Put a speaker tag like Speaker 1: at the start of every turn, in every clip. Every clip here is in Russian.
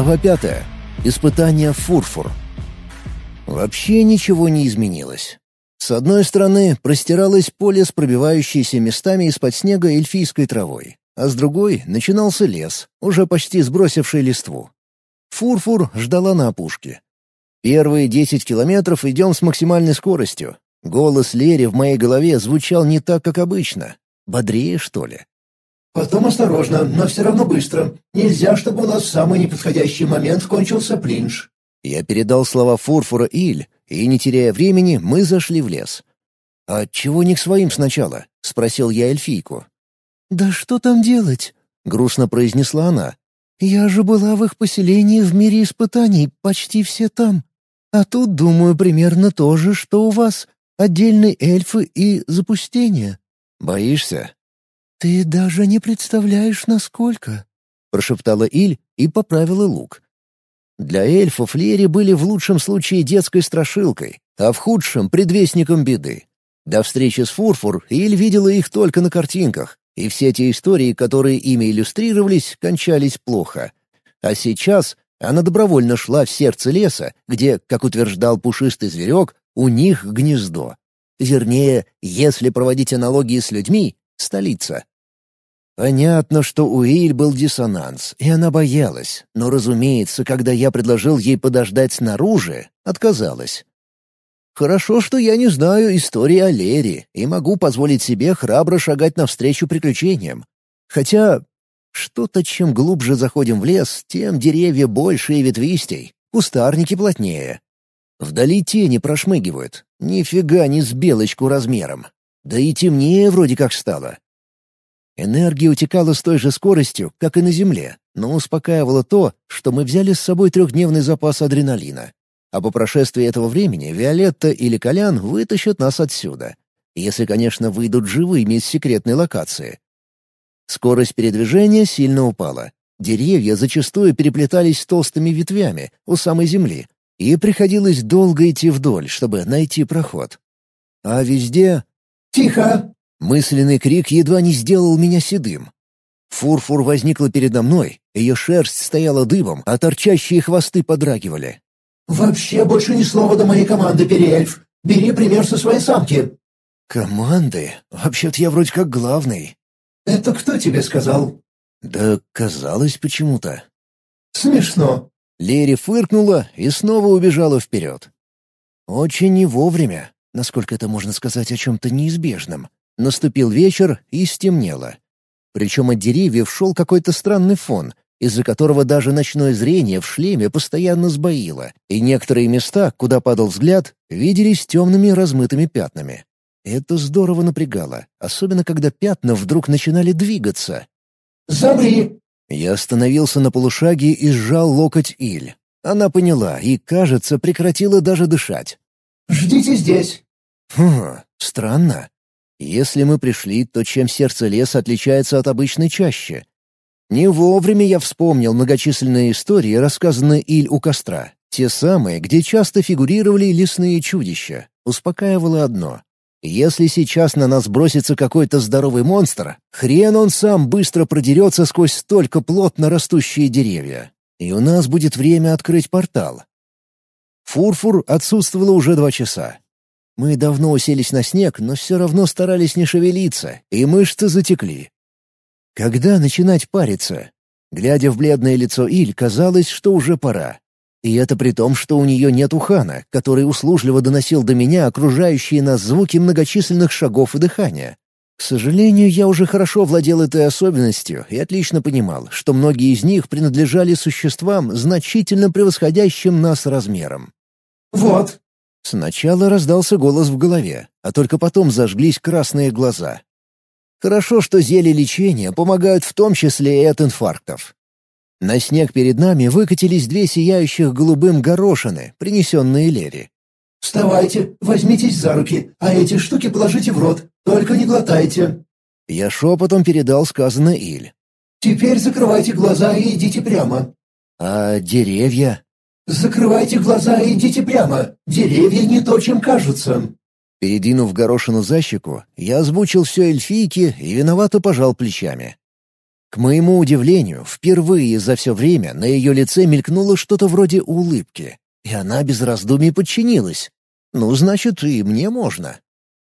Speaker 1: Глава пятая. Испытание фурфур. Вообще ничего не изменилось. С одной стороны простиралось поле с пробивающейся местами из-под снега эльфийской травой, а с другой начинался лес, уже почти сбросивший листву. Фурфур ждала на опушке. Первые десять километров идем с максимальной скоростью. Голос Лери в моей голове звучал не так, как обычно. Бодрее, что ли?
Speaker 2: «Потом осторожно, но все равно быстро. Нельзя, чтобы у нас в самый неподходящий момент кончился плинж».
Speaker 1: Я передал слова Фурфура Иль, и, не теряя времени, мы зашли в лес. «А чего не к своим сначала?» — спросил я эльфийку.
Speaker 3: «Да что там делать?» — грустно произнесла она. «Я же была в их поселении в мире испытаний, почти все там. А тут, думаю, примерно то же, что у вас. Отдельные эльфы и запустение».
Speaker 1: «Боишься?»
Speaker 3: «Ты даже не представляешь, насколько...»
Speaker 1: — прошептала Иль и поправила лук. Для эльфов Лери были в лучшем случае детской страшилкой, а в худшем — предвестником беды. До встречи с Фурфур Иль видела их только на картинках, и все те истории, которые ими иллюстрировались, кончались плохо. А сейчас она добровольно шла в сердце леса, где, как утверждал пушистый зверек, у них гнездо. Вернее, если проводить аналогии с людьми — столица. Понятно, что у Иль был диссонанс, и она боялась, но, разумеется, когда я предложил ей подождать снаружи, отказалась. Хорошо, что я не знаю истории о Лере и могу позволить себе храбро шагать навстречу приключениям. Хотя что-то чем глубже заходим в лес, тем деревья больше и ветвистей, кустарники плотнее. Вдали тени прошмыгивают, нифига не с белочку размером. Да и темнее вроде как стало. Энергия утекала с той же скоростью, как и на Земле, но успокаивало то, что мы взяли с собой трехдневный запас адреналина. А по прошествии этого времени Виолетта или Колян вытащат нас отсюда. Если, конечно, выйдут живыми из секретной локации. Скорость передвижения сильно упала. Деревья зачастую переплетались с толстыми ветвями у самой земли, и приходилось долго идти вдоль, чтобы найти проход. А везде...
Speaker 2: «Тихо!»
Speaker 1: Мысленный крик едва не сделал меня седым. Фурфур возникла передо мной, ее шерсть стояла дыбом, а торчащие хвосты подрагивали.
Speaker 2: «Вообще больше ни слова до моей команды, Переэльф. Бери пример со своей самки».
Speaker 1: «Команды? Вообще-то я вроде как главный».
Speaker 2: «Это кто тебе сказал?»
Speaker 1: «Да казалось почему-то».
Speaker 2: «Смешно».
Speaker 1: Лери фыркнула и снова убежала вперед. Очень не вовремя, насколько это можно сказать о чем-то неизбежном. Наступил вечер и стемнело. Причем от деревьев шел какой-то странный фон, из-за которого даже ночное зрение в шлеме постоянно сбоило, и некоторые места, куда падал взгляд, виделись темными размытыми пятнами. Это здорово напрягало, особенно когда пятна вдруг начинали двигаться.
Speaker 2: «Замри!»
Speaker 1: Я остановился на полушаге и сжал локоть Иль. Она поняла и, кажется, прекратила даже дышать.
Speaker 2: «Ждите здесь!»
Speaker 1: Хм, странно. Если мы пришли, то чем сердце леса отличается от обычной чащи? Не вовремя я вспомнил многочисленные истории, рассказанные Иль у костра. Те самые, где часто фигурировали лесные чудища. Успокаивало одно. Если сейчас на нас бросится какой-то здоровый монстр, хрен он сам быстро продерется сквозь столько плотно растущие деревья. И у нас будет время открыть портал. Фурфур отсутствовало уже два часа. Мы давно уселись на снег, но все равно старались не шевелиться, и мышцы затекли. Когда начинать париться? Глядя в бледное лицо Иль, казалось, что уже пора. И это при том, что у нее нет ухана, который услужливо доносил до меня окружающие нас звуки многочисленных шагов и дыхания. К сожалению, я уже хорошо владел этой особенностью и отлично понимал, что многие из них принадлежали существам, значительно превосходящим нас размером.
Speaker 2: «Вот,
Speaker 1: Сначала раздался голос в голове, а только потом зажглись красные глаза. Хорошо, что зелья лечения помогают в том числе и от инфарктов. На снег перед нами выкатились две сияющих голубым горошины, принесенные Лери.
Speaker 2: «Вставайте, возьмитесь за руки, а эти штуки положите в рот, только не глотайте».
Speaker 1: Я шепотом передал сказанное Иль.
Speaker 2: «Теперь закрывайте глаза и идите прямо».
Speaker 1: «А деревья?»
Speaker 2: «Закрывайте глаза и идите прямо. Деревья не то, чем кажутся».
Speaker 1: Передвинув горошину за щеку, я озвучил все эльфийке и виновато пожал плечами. К моему удивлению, впервые за все время на ее лице мелькнуло что-то вроде улыбки, и она без раздумий подчинилась. Ну, значит, и мне можно.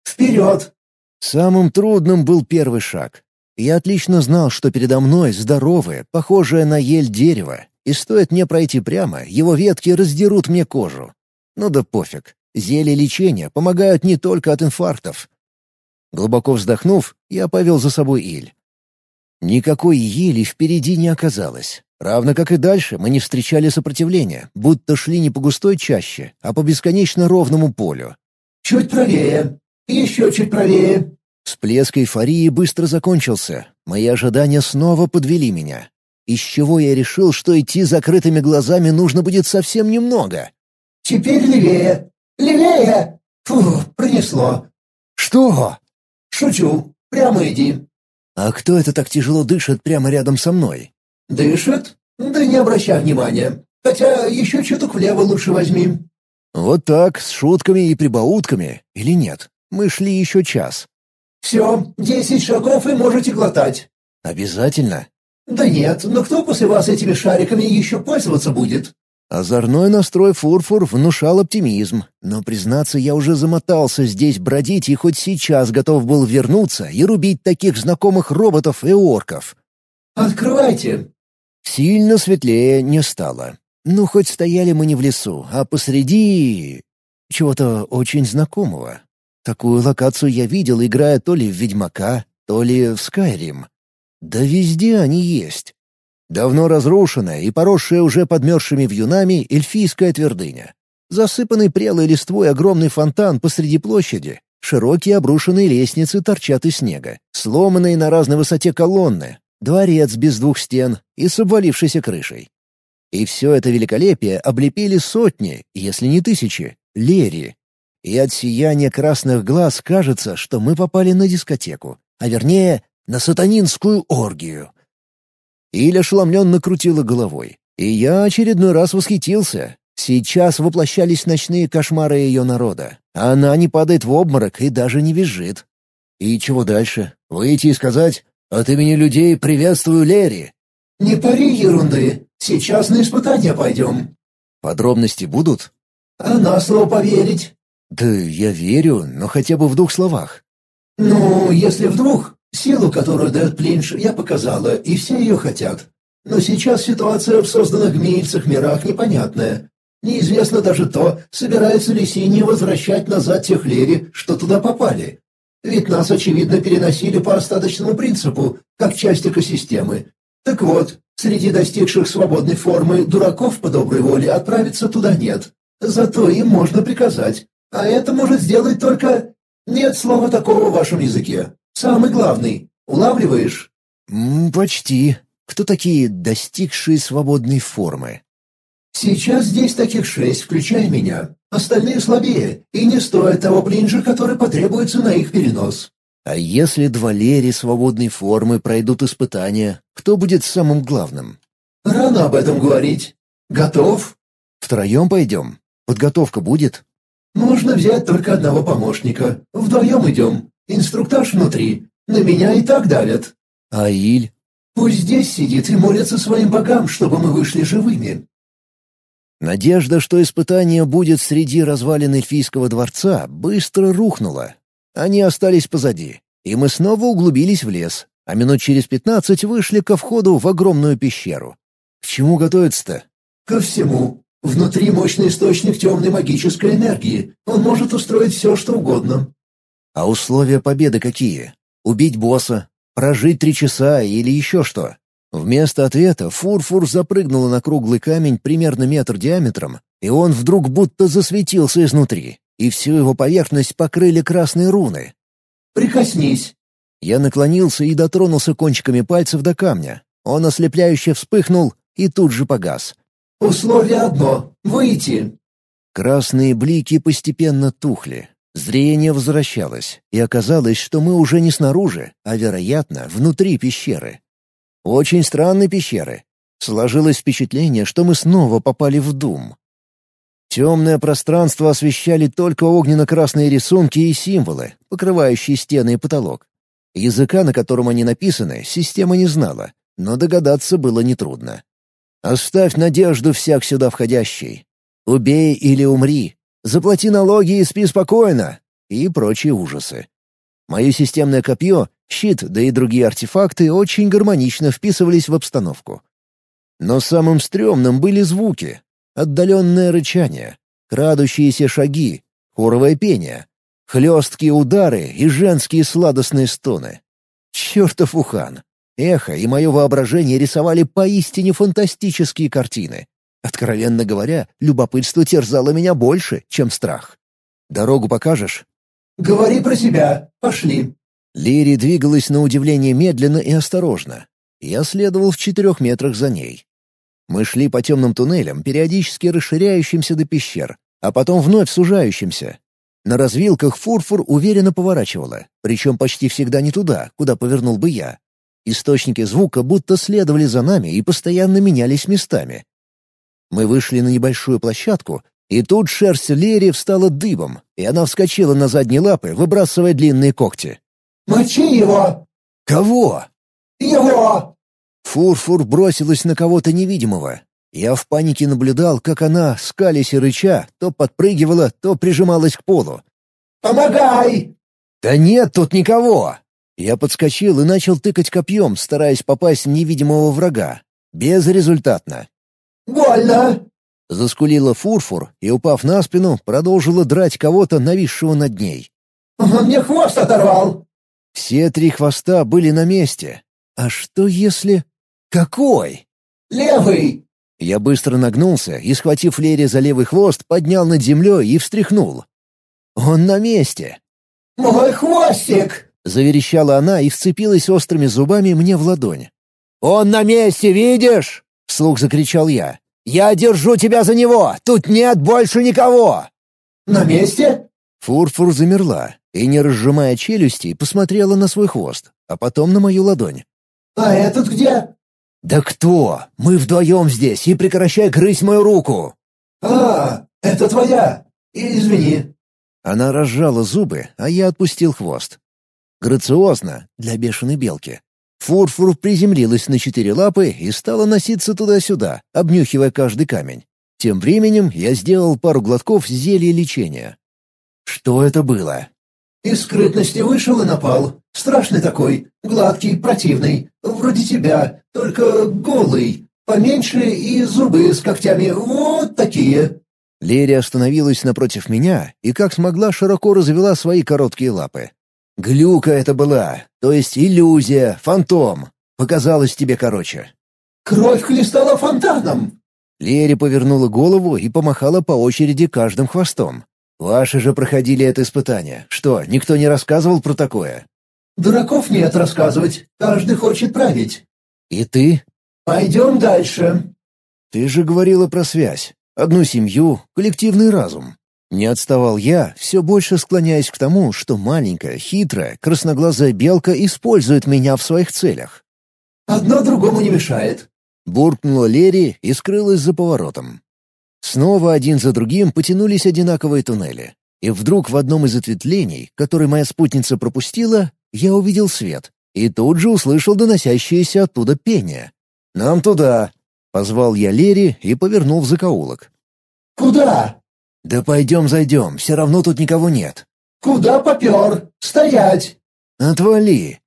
Speaker 2: «Вперед!»
Speaker 1: Самым трудным был первый шаг. Я отлично знал, что передо мной здоровое, похожее на ель дерево, и стоит мне пройти прямо, его ветки раздерут мне кожу. Ну да пофиг. Зелья лечения помогают не только от инфарктов. Глубоко вздохнув, я повел за собой Иль. Никакой ели впереди не оказалось. Равно как и дальше мы не встречали сопротивления, будто шли не по густой чаще, а по бесконечно ровному полю.
Speaker 2: «Чуть правее. Еще чуть правее».
Speaker 1: Всплеск эйфории быстро закончился. Мои ожидания снова подвели меня. Из чего я решил, что идти закрытыми глазами нужно будет совсем немного.
Speaker 2: «Теперь левее. Левее!» «Фу, пронесло».
Speaker 1: «Что?»
Speaker 2: «Шучу. Прямо иди.
Speaker 1: «А кто это так тяжело дышит прямо рядом со мной?»
Speaker 2: «Дышит? Да не обращай внимания. Хотя еще чуток влево лучше возьми».
Speaker 1: «Вот так, с шутками и прибаутками. Или нет? Мы шли еще час».
Speaker 2: «Все, десять шагов и можете глотать».
Speaker 1: «Обязательно?»
Speaker 2: «Да нет, но кто после вас этими шариками еще пользоваться будет?»
Speaker 1: Озорной настрой Фурфур внушал оптимизм, но, признаться, я уже замотался здесь бродить и хоть сейчас готов был вернуться и рубить таких знакомых роботов и орков.
Speaker 2: «Открывайте!»
Speaker 1: Сильно светлее не стало. Ну, хоть стояли мы не в лесу, а посреди... чего-то очень знакомого. Такую локацию я видел, играя то ли в Ведьмака, то ли в Скайрим. Да везде они есть. Давно разрушенная и поросшая уже подмерзшими вьюнами эльфийская твердыня. Засыпанный прелой листвой огромный фонтан посреди площади. Широкие обрушенные лестницы торчат из снега. Сломанные на разной высоте колонны. Дворец без двух стен и с обвалившейся крышей. И все это великолепие облепили сотни, если не тысячи, лери. И от сияния красных глаз кажется, что мы попали на дискотеку, а вернее, на сатанинскую оргию — Иля ошеломленно крутила головой. И я очередной раз восхитился. Сейчас воплощались ночные кошмары ее народа. Она не падает в обморок и даже не визжит. И чего дальше? Выйти и сказать «От имени людей приветствую Лерри».
Speaker 2: «Не пари ерунды. Сейчас на испытания пойдем».
Speaker 1: «Подробности будут?»
Speaker 2: «А на слово поверить?»
Speaker 1: «Да я верю, но хотя бы в двух словах».
Speaker 2: «Ну, если вдруг, Силу, которую дает Плинш, я показала, и все ее хотят. Но сейчас ситуация в созданных гмильцах мирах непонятная. Неизвестно даже то, собираются ли синие возвращать назад тех лери, что туда попали. Ведь нас, очевидно, переносили по остаточному принципу, как часть экосистемы. Так вот, среди достигших свободной формы дураков по доброй воле отправиться туда нет. Зато им можно приказать. А это может сделать только... Нет слова такого в вашем языке. Самый главный. Улавливаешь?»
Speaker 1: «Почти. Кто такие достигшие свободной формы?»
Speaker 2: «Сейчас здесь таких шесть, включая меня. Остальные слабее, и не стоят того плинжа, который потребуется на их перенос».
Speaker 1: «А если два Лери свободной формы пройдут испытания, кто будет самым главным?»
Speaker 2: «Рано об этом говорить. Готов?»
Speaker 1: «Втроем пойдем? Подготовка будет?»
Speaker 2: «Можно взять только одного помощника. Вдвоем идем. Инструктаж внутри. На меня и так давят.
Speaker 1: А Иль?
Speaker 2: Пусть здесь сидит и молится своим богам, чтобы мы вышли живыми.
Speaker 1: Надежда, что испытание будет среди развалин эльфийского дворца, быстро рухнула. Они остались позади, и мы снова углубились в лес, а минут через пятнадцать вышли ко входу в огромную пещеру. К чему готовиться-то?
Speaker 2: Ко всему. Внутри мощный источник темной магической энергии. Он может устроить все, что угодно.
Speaker 1: А условия победы какие? Убить босса? Прожить три часа или еще что? Вместо ответа Фурфур запрыгнула на круглый камень примерно метр диаметром, и он вдруг будто засветился изнутри, и всю его поверхность покрыли красные руны.
Speaker 2: «Прикоснись!»
Speaker 1: Я наклонился и дотронулся кончиками пальцев до камня. Он ослепляюще вспыхнул и тут же погас.
Speaker 2: «Условие одно — выйти!»
Speaker 1: Красные блики постепенно тухли, Зрение возвращалось, и оказалось, что мы уже не снаружи, а, вероятно, внутри пещеры. Очень странной пещеры. Сложилось впечатление, что мы снова попали в Дум. Темное пространство освещали только огненно-красные рисунки и символы, покрывающие стены и потолок. Языка, на котором они написаны, система не знала, но догадаться было нетрудно. «Оставь надежду всяк сюда входящий. Убей или умри. Заплати налоги и спи спокойно». И прочие ужасы. Мое системное копье, щит, да и другие артефакты очень гармонично вписывались в обстановку. Но самым стрёмным были звуки. Отдаленное рычание, крадущиеся шаги, хоровое пение, хлесткие удары и женские сладостные стоны. Чёртов ухан! Эхо и мое воображение рисовали поистине фантастические картины. Откровенно говоря, любопытство терзало меня больше, чем страх. «Дорогу покажешь?»
Speaker 2: «Говори про себя. Пошли».
Speaker 1: Лири двигалась на удивление медленно и осторожно. Я следовал в четырех метрах за ней. Мы шли по темным туннелям, периодически расширяющимся до пещер, а потом вновь сужающимся. На развилках фурфур уверенно поворачивала, причем почти всегда не туда, куда повернул бы я. Источники звука будто следовали за нами и постоянно менялись местами. Мы вышли на небольшую площадку, и тут шерсть Лери встала дыбом, и она вскочила на задние лапы, выбрасывая длинные когти.
Speaker 2: «Мочи его!»
Speaker 1: «Кого?»
Speaker 2: «Его!»
Speaker 1: Фурфур бросилась на кого-то невидимого. Я в панике наблюдал, как она, скалясь и рыча, то подпрыгивала, то прижималась к полу.
Speaker 2: «Помогай!»
Speaker 1: «Да нет тут никого!» Я подскочил и начал тыкать копьем, стараясь попасть в невидимого врага. Безрезультатно.
Speaker 2: «Больно!»
Speaker 1: Заскулила фурфур и, упав на спину, продолжила драть кого-то, нависшего над ней.
Speaker 2: «Он мне хвост оторвал!»
Speaker 1: Все три хвоста были на месте. А что если... Какой?
Speaker 2: «Левый!»
Speaker 1: Я быстро нагнулся и, схватив Лере за левый хвост, поднял над землей и встряхнул. «Он на месте!»
Speaker 2: «Мой хвостик!»
Speaker 1: — заверещала она и вцепилась острыми зубами мне в ладонь. «Он на месте, видишь?» — вслух закричал я. «Я держу тебя за него! Тут нет больше никого!»
Speaker 2: «На месте?»
Speaker 1: Фурфур замерла и, не разжимая челюсти, посмотрела на свой хвост, а потом на мою ладонь.
Speaker 2: «А этот где?»
Speaker 1: «Да кто? Мы вдвоем здесь, и прекращай грызть мою руку!»
Speaker 2: «А, это твоя! Извини!»
Speaker 1: Она разжала зубы, а я отпустил хвост. Грациозно, для бешеной белки. Фурфур приземлилась на четыре лапы и стала носиться туда-сюда, обнюхивая каждый камень. Тем временем я сделал пару глотков зелья лечения. Что это было?
Speaker 2: Из скрытности вышел и напал. Страшный такой, гладкий, противный. Вроде тебя, только голый. Поменьше и зубы с когтями вот такие.
Speaker 1: Лерия остановилась напротив меня и как смогла широко развела свои короткие лапы. Глюка это была, то есть иллюзия, фантом. Показалось тебе короче.
Speaker 2: Кровь хлестала фонтаном.
Speaker 1: Лери повернула голову и помахала по очереди каждым хвостом. «Ваши же проходили это испытание. Что, никто не рассказывал про такое?»
Speaker 2: «Дураков нет рассказывать. Каждый хочет править».
Speaker 1: «И ты?»
Speaker 2: «Пойдем дальше».
Speaker 1: «Ты же говорила про связь. Одну семью, коллективный разум. Не отставал я, все больше склоняясь к тому, что маленькая, хитрая, красноглазая белка использует меня в своих целях.
Speaker 2: «Одно другому не мешает», —
Speaker 1: буркнула Лери и скрылась за поворотом. Снова один за другим потянулись одинаковые туннели. И вдруг в одном из ответвлений, который моя спутница пропустила, я увидел свет. И тут же услышал доносящееся оттуда пение. «Нам туда!» — позвал я Лери и повернул в закоулок.
Speaker 2: «Куда?»
Speaker 1: «Да пойдем зайдем, все равно тут никого нет».
Speaker 2: «Куда попер? Стоять!»
Speaker 1: «Отвали!»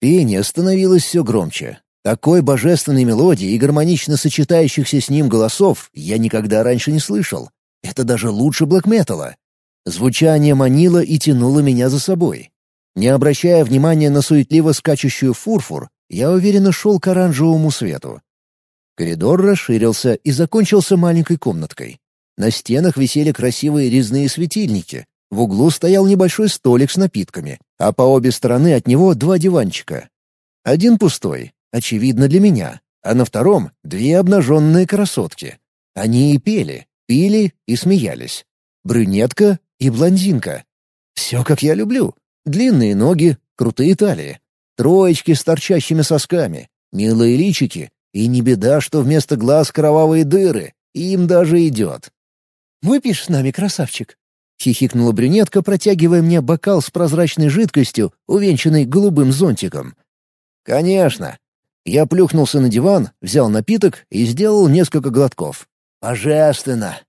Speaker 1: Пение становилось все громче. Такой божественной мелодии и гармонично сочетающихся с ним голосов я никогда раньше не слышал. Это даже лучше блэк-металла. Звучание манило и тянуло меня за собой. Не обращая внимания на суетливо скачущую фурфур, я уверенно шел к оранжевому свету. Коридор расширился и закончился маленькой комнаткой. На стенах висели красивые резные светильники. В углу стоял небольшой столик с напитками, а по обе стороны от него два диванчика. Один пустой, очевидно для меня, а на втором — две обнаженные красотки. Они и пели, пили и смеялись. Брюнетка и блондинка. Все, как я люблю. Длинные ноги, крутые талии, троечки с торчащими сосками, милые личики, и не беда, что вместо глаз кровавые дыры, им даже идет. «Выпьешь с нами, красавчик?» — хихикнула брюнетка, протягивая мне бокал с прозрачной жидкостью, увенчанной голубым зонтиком. «Конечно!» Я плюхнулся на диван, взял напиток и сделал несколько глотков. «Божественно!»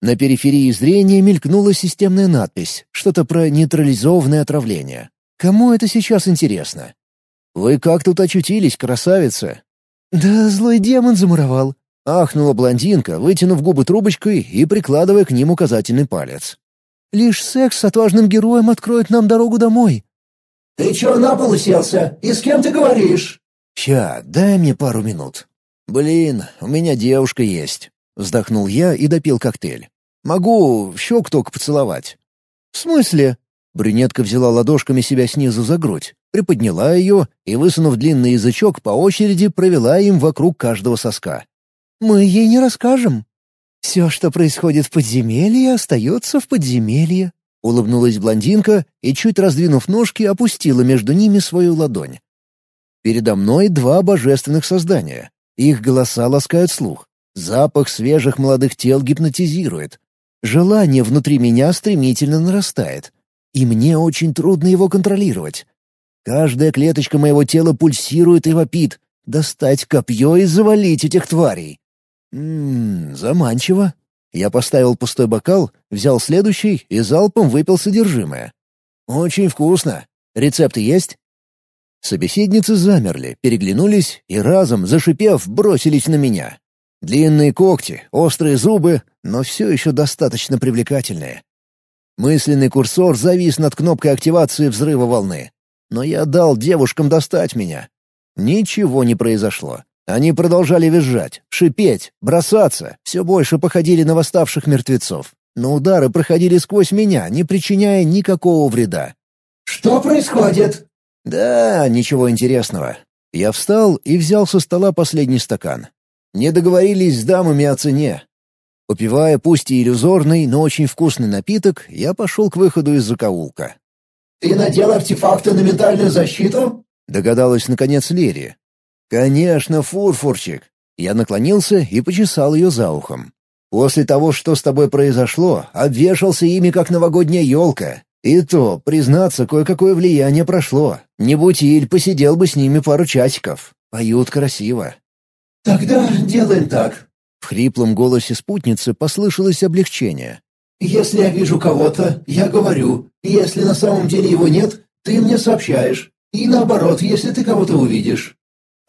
Speaker 1: На периферии зрения мелькнула системная надпись, что-то про нейтрализованное отравление. Кому это сейчас интересно? «Вы как тут очутились, красавица?»
Speaker 3: «Да злой демон замуровал», —
Speaker 1: ахнула блондинка, вытянув губы трубочкой и прикладывая к ним указательный палец.
Speaker 3: «Лишь секс с отважным героем откроет нам дорогу домой».
Speaker 2: «Ты чё на пол уселся? И с кем ты говоришь?»
Speaker 1: «Ща, дай мне пару минут». «Блин, у меня девушка есть». Вздохнул я и допил коктейль. «Могу в щеку только поцеловать».
Speaker 3: «В смысле?»
Speaker 1: Брюнетка взяла ладошками себя снизу за грудь, приподняла ее и, высунув длинный язычок, по очереди провела им вокруг каждого соска.
Speaker 3: «Мы ей не расскажем. Все, что происходит в подземелье, остается в подземелье», — улыбнулась блондинка и, чуть раздвинув ножки, опустила между ними свою ладонь. Передо мной два божественных создания. Их голоса ласкают слух. Запах свежих молодых тел гипнотизирует. Желание внутри меня стремительно нарастает. И мне очень трудно его контролировать. Каждая клеточка моего тела пульсирует и вопит. Достать копье и завалить этих тварей. Ммм, заманчиво. Я поставил пустой бокал, взял следующий и залпом выпил содержимое. Очень вкусно. Рецепты есть? Собеседницы замерли, переглянулись и разом, зашипев, бросились на меня. Длинные когти, острые зубы, но все еще достаточно привлекательные. Мысленный курсор завис над кнопкой активации взрыва волны. Но я дал девушкам достать меня. Ничего не произошло. Они продолжали визжать, шипеть, бросаться, все больше походили на восставших мертвецов. Но удары проходили сквозь меня, не причиняя никакого вреда.
Speaker 2: «Что происходит?»
Speaker 1: «Да, ничего интересного». Я встал и взял со стола последний стакан. Не договорились с дамами о цене. Попивая пусть и иллюзорный, но очень вкусный напиток, я пошел к выходу из закоулка.
Speaker 2: «Ты надел артефакты на ментальную защиту?»
Speaker 1: — догадалась наконец Лери. «Конечно, фурфурчик». Я наклонился и почесал ее за ухом. «После того, что с тобой произошло, обвешался ими, как новогодняя елка. И то, признаться, кое-какое влияние прошло. Не будь Иль, посидел бы с ними пару часиков. Поют красиво.
Speaker 2: «Тогда делаем так».
Speaker 1: В хриплом голосе спутницы послышалось облегчение.
Speaker 2: «Если я вижу кого-то, я говорю. Если на самом деле его нет, ты мне сообщаешь. И наоборот, если ты кого-то увидишь».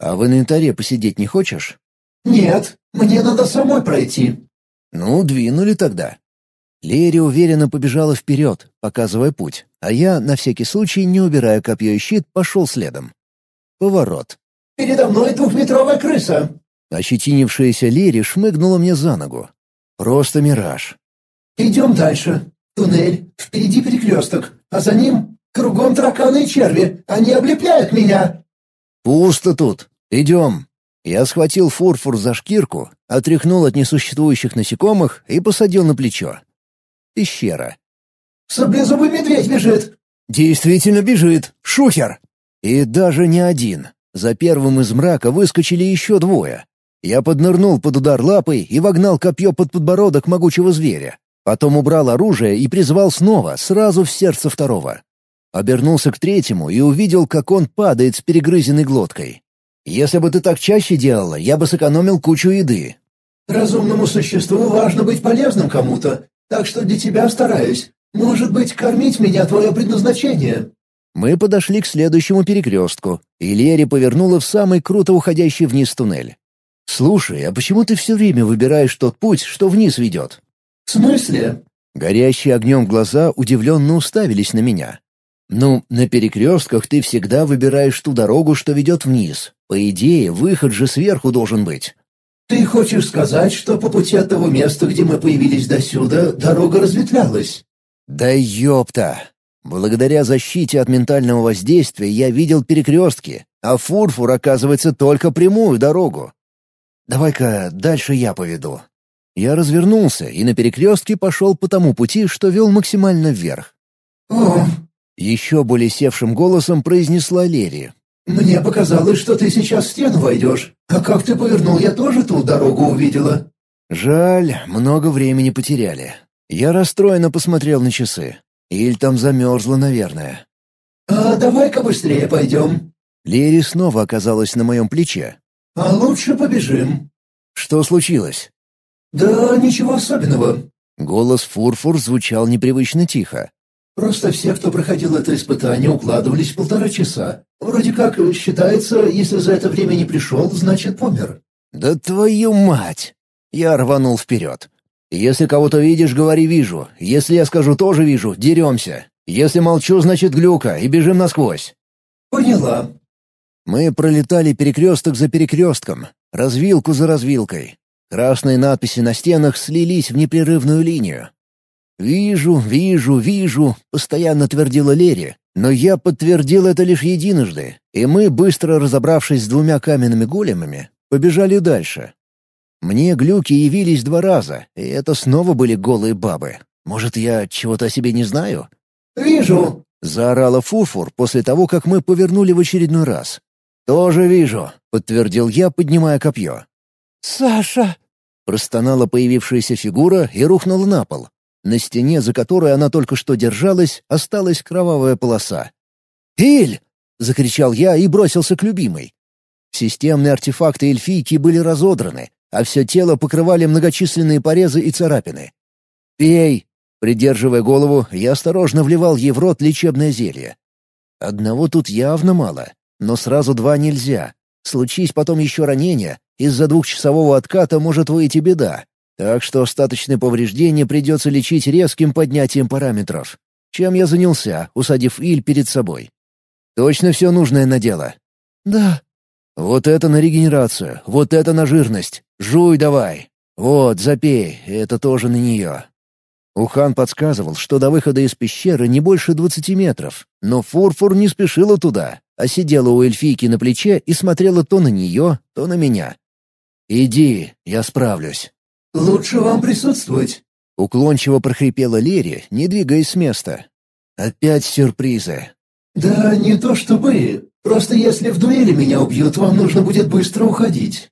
Speaker 1: «А в инвентаре посидеть не хочешь?»
Speaker 2: «Нет, мне надо самой пройти».
Speaker 1: «Ну, двинули тогда». Лерри уверенно побежала вперед, показывая путь, а я, на всякий случай, не убирая копье и щит, пошел следом. Поворот.
Speaker 2: «Передо мной двухметровая крыса!»
Speaker 1: Ощетинившаяся Лири шмыгнула мне за ногу. Просто мираж.
Speaker 2: «Идем дальше. Туннель, впереди перекресток, а за ним кругом тараканы и черви. Они облепляют меня!»
Speaker 1: «Пусто тут. Идем». Я схватил фурфур за шкирку, отряхнул от несуществующих насекомых и посадил на плечо. Пещера.
Speaker 2: «Саблезубый медведь бежит!»
Speaker 1: «Действительно бежит! Шухер!» И даже не один. За первым из мрака выскочили еще двое. Я поднырнул под удар лапой и вогнал копье под подбородок могучего зверя. Потом убрал оружие и призвал снова, сразу в сердце второго. Обернулся к третьему и увидел, как он падает с перегрызенной глоткой. «Если бы ты так чаще делала, я бы сэкономил кучу еды».
Speaker 2: «Разумному существу важно быть полезным кому-то, так что для тебя стараюсь. Может быть, кормить меня твое предназначение?»
Speaker 1: Мы подошли к следующему перекрестку, и Лери повернула в самый круто уходящий вниз туннель. «Слушай, а почему ты все время выбираешь тот путь, что вниз ведет?»
Speaker 2: «В смысле?»
Speaker 1: Горящие огнем глаза удивленно уставились на меня. «Ну, на перекрестках ты всегда выбираешь ту дорогу, что ведет вниз. По идее, выход же сверху должен быть».
Speaker 2: «Ты хочешь сказать, что по пути от того места, где мы появились до сюда, дорога разветвлялась?»
Speaker 1: «Да ёпта! Благодаря защите от ментального воздействия я видел перекрестки, а фурфур, оказывается, только прямую дорогу. Давай-ка дальше я поведу. Я развернулся и на перекрестке пошел по тому пути, что вел максимально вверх.
Speaker 2: «О!»
Speaker 1: — еще более севшим голосом произнесла Лерия.
Speaker 2: «Мне показалось, что ты сейчас в стену войдешь. А как ты повернул, я тоже ту дорогу увидела».
Speaker 1: «Жаль, много времени потеряли». Я расстроенно посмотрел на часы. Иль там замерзла, наверное.
Speaker 2: «А давай-ка быстрее пойдем».
Speaker 1: Лери снова оказалась на моем плече.
Speaker 2: «А лучше побежим».
Speaker 1: «Что случилось?»
Speaker 2: «Да ничего особенного».
Speaker 1: Голос Фурфур звучал непривычно тихо.
Speaker 2: «Просто все, кто проходил это испытание, укладывались в полтора часа. Вроде как считается, если за это время не пришел, значит помер».
Speaker 1: «Да твою мать!» Я рванул вперед. «Если кого-то видишь, говори «вижу». Если я скажу «тоже вижу», деремся. Если молчу, значит глюка, и бежим насквозь».
Speaker 2: «Поняла».
Speaker 1: Мы пролетали перекресток за перекрестком, развилку за развилкой. Красные надписи на стенах слились в непрерывную линию. «Вижу, вижу, вижу», — постоянно твердила Лери, но я подтвердил это лишь единожды, и мы, быстро разобравшись с двумя каменными големами, побежали дальше. Мне глюки явились два раза, и это снова были голые бабы. Может, я чего-то о себе не знаю?
Speaker 2: «Вижу!»
Speaker 1: — заорала Фурфур после того, как мы повернули в очередной раз. «Тоже вижу», — подтвердил я, поднимая копье.
Speaker 3: «Саша!»
Speaker 1: — простонала появившаяся фигура и рухнула на пол. На стене, за которой она только что держалась, осталась кровавая полоса. «Иль!» — закричал я и бросился к любимой. Системные артефакты эльфийки были разодраны, а все тело покрывали многочисленные порезы и царапины. «Пей!» Придерживая голову, я осторожно вливал ей в рот лечебное зелье. Одного тут явно мало, но сразу два нельзя. Случись потом еще ранение, из-за двухчасового отката может выйти беда. Так что остаточные повреждения придется лечить резким поднятием параметров. Чем я занялся, усадив Иль перед собой. «Точно все нужное надела?»
Speaker 3: «Да»,
Speaker 1: вот это на регенерацию, вот это на жирность. Жуй давай. Вот, запей, это тоже на нее. Ухан подсказывал, что до выхода из пещеры не больше двадцати метров, но Фурфур не спешила туда, а сидела у эльфийки на плече и смотрела то на нее, то на меня. «Иди, я справлюсь».
Speaker 2: «Лучше вам присутствовать», —
Speaker 1: уклончиво прохрипела Лери, не двигаясь с места. «Опять сюрпризы».
Speaker 2: «Да не то чтобы. Просто если в дуэли меня убьют, вам нужно будет быстро уходить».